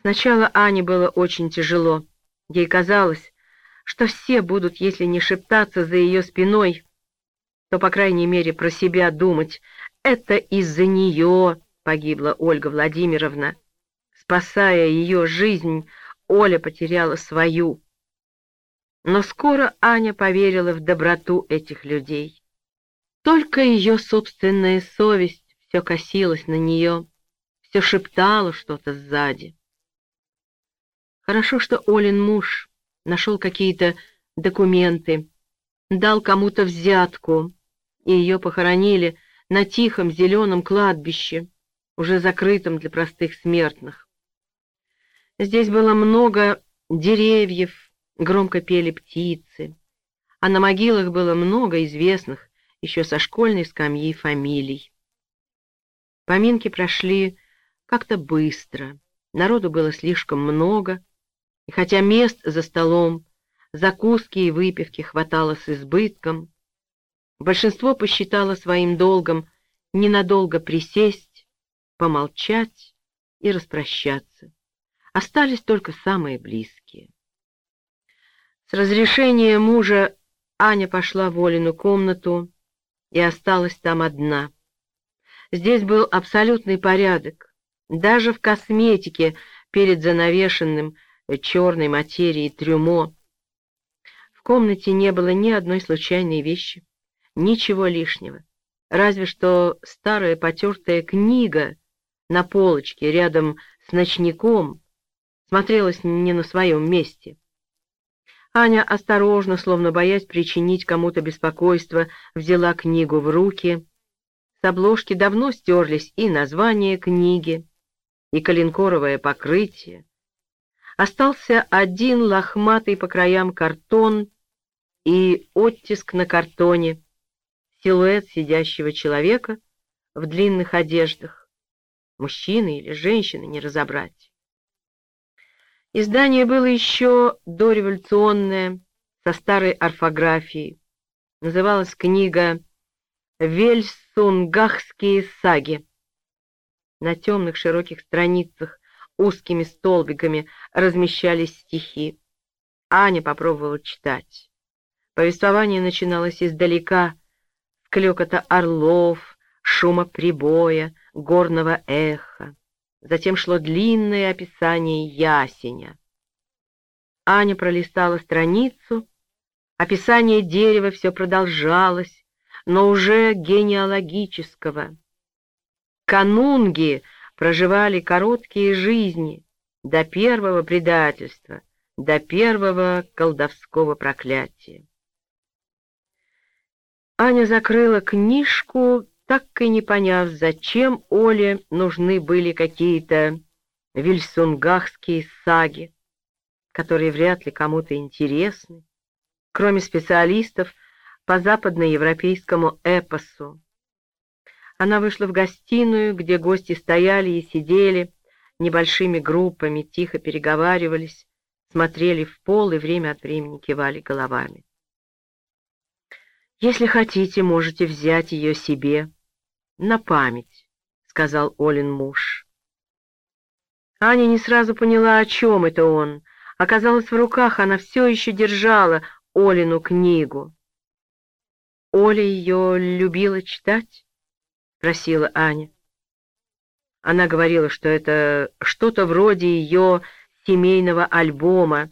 Сначала Ане было очень тяжело. Ей казалось, что все будут, если не шептаться за ее спиной, то, по крайней мере, про себя думать. Это из-за нее погибла Ольга Владимировна. Спасая ее жизнь, Оля потеряла свою. Но скоро Аня поверила в доброту этих людей. Только ее собственная совесть все косилась на нее, все шептала что-то сзади. Хорошо, что Олин муж нашел какие-то документы, дал кому-то взятку, и ее похоронили на тихом зеленом кладбище, уже закрытом для простых смертных. Здесь было много деревьев, громко пели птицы, а на могилах было много известных еще со школьной скамьи фамилий. Поминки прошли как-то быстро, народу было слишком много, и хотя мест за столом, закуски и выпивки хватало с избытком, большинство посчитало своим долгом ненадолго присесть, помолчать и распрощаться. Остались только самые близкие. С разрешения мужа Аня пошла в Олину комнату и осталась там одна. Здесь был абсолютный порядок. Даже в косметике перед занавешенным черной материи трюмо. В комнате не было ни одной случайной вещи, ничего лишнего, разве что старая потертая книга на полочке рядом с ночником смотрелась не на своем месте. Аня осторожно, словно боясь причинить кому-то беспокойство, взяла книгу в руки. С обложки давно стерлись и название книги, и коленкоровое покрытие, Остался один лохматый по краям картон и оттиск на картоне, силуэт сидящего человека в длинных одеждах. Мужчины или женщины не разобрать. Издание было еще дореволюционное, со старой орфографией. Называлась книга «Вельсунгахские саги». На темных широких страницах узкими столбиками размещались стихи. Аня попробовала читать. Повествование начиналось издалека, с клёкота орлов, шума прибоя, горного эха. Затем шло длинное описание ясеня. Аня пролистала страницу, описание дерева все продолжалось, но уже генеалогического. Канунги — проживали короткие жизни до первого предательства, до первого колдовского проклятия. Аня закрыла книжку, так и не поняв, зачем Оле нужны были какие-то вильсунгахские саги, которые вряд ли кому-то интересны, кроме специалистов по западноевропейскому эпосу, она вышла в гостиную, где гости стояли и сидели, небольшими группами, тихо переговаривались, смотрели в пол и время от времени кивали головами. «Если хотите, можете взять ее себе. На память», — сказал Олин муж. Аня не сразу поняла, о чем это он. Оказалось, в руках она все еще держала Олину книгу. Оля ее любила читать? — просила Аня. Она говорила, что это что-то вроде ее семейного альбома,